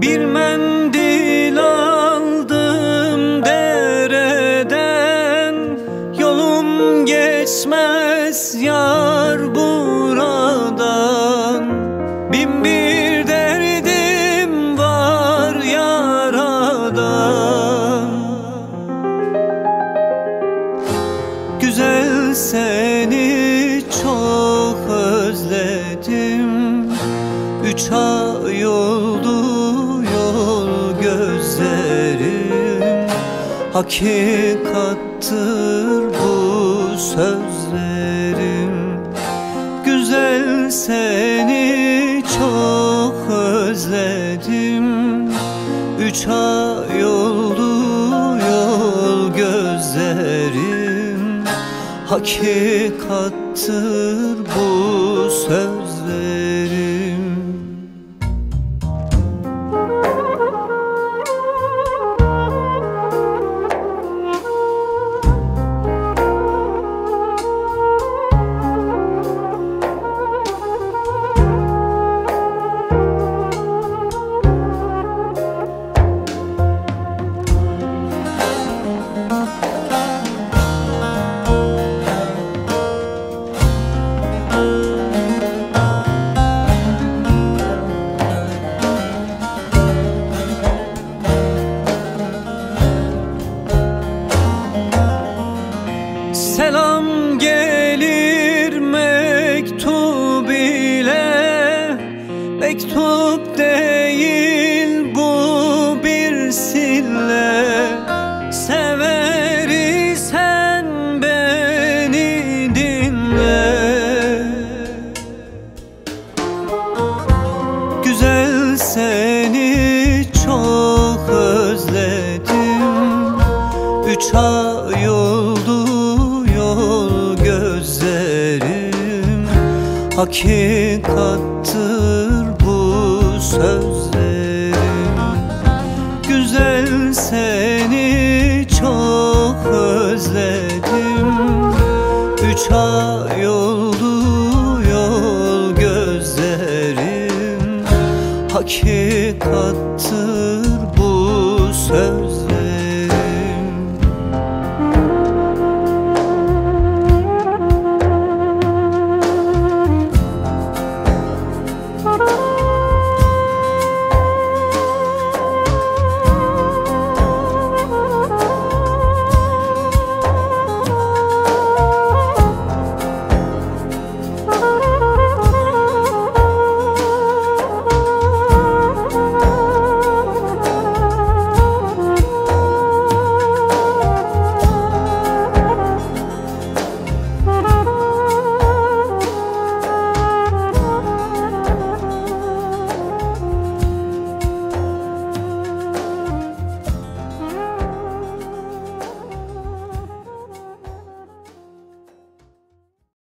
Bir mendil aldım dereden Yolum geçmez yar buradan. Bin bir derdim var yaradan. Güzel seni çok özledim. Üç ay oldu Hakikattır bu sözlerim. Güzel seni çok özledim. Üç ay oldu yol gözlerim. Hakikattır bu sözlerim Mektup değil bu bir sille. Seversen beni dinle. Güzel seni çok özledim. Üç ay oldu yol gözlerim. Hakikattır Boşa yoldu yol gözlerim. Hakikattır bu sözler.